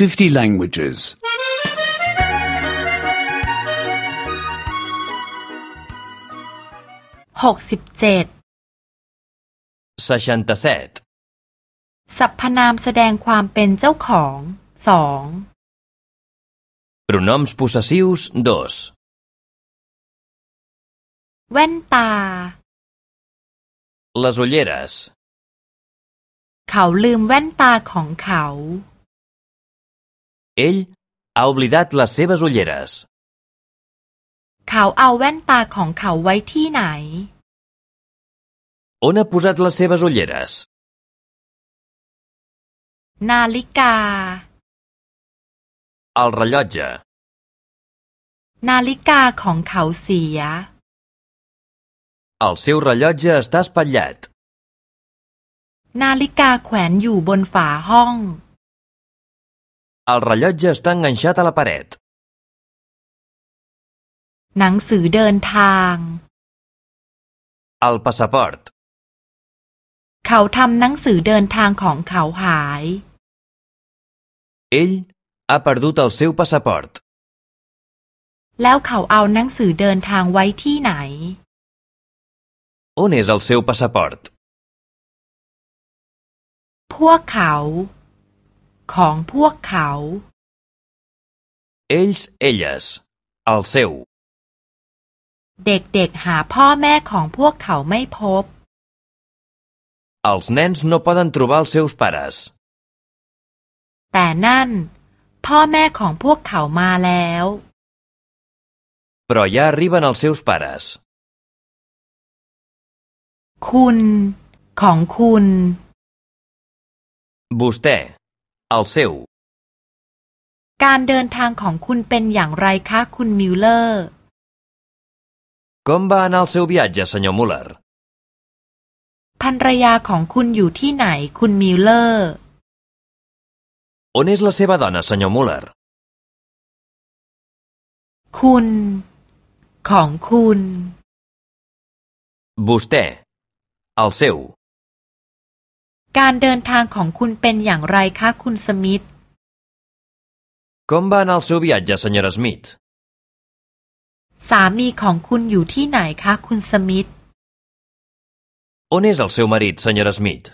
50 languages. หกสิบเจ็ด 67. สรรพนามแสดงความเป็นเจ้าของสอง Pronoms possessius 2. แว่นตา Les ulleres. เขาลืมแว่นตาของเขา Ell ha oblidat les seves ulleres. เขาเอาแว่นตาของเขาไว้ที่ไหน On ha posat les seves ulleres? นาฬิกา El rellotge. นาฬิกาของเขาเสีย El seu rellotge està espatllat. นาฬิกาแขวนอยู่บนฝาห้อง El rellotge està enganxat a la paret. หนังสือเดินทาง El passaport. เขาทำหนังสือเดินทางของเขาหาย Ell ha perdut el seu passaport. แล้วเขาเอาหนังสือเดินทางไว้ที่ไหน On és el seu passaport? พวกเขา ของพวกเขา Ells, elles. El seu. เด็กๆหาพ่อแม่ของพวกเขาไม่พบ Els nens no poden trobar els seus pares. แต่นั่น พ่อแม่ของพวกเขามาแล้ว Però ja arriben els seus pares. คุณ ของคุณ Vostè. El seu. การเดินทางของคุณเป็นอย่างไรคะคุณมิลเลอร์ Com va anar el seu viatge, senyor Muller? ภรรยาของคุณอยู่ที่ไหนคุณมิลเลอร์ On és la seva dona, senyor Muller? คุณ ของคุณ Vostè. El seu. การเดินทางของคุณเป็นอย่างไรคะคุณสมิธ Com va anar el seu viatge, senyora Smith? สามีของคุณอยู่ที่ไหนคะคุณสมิธ On és el seu marit, senyora Smith?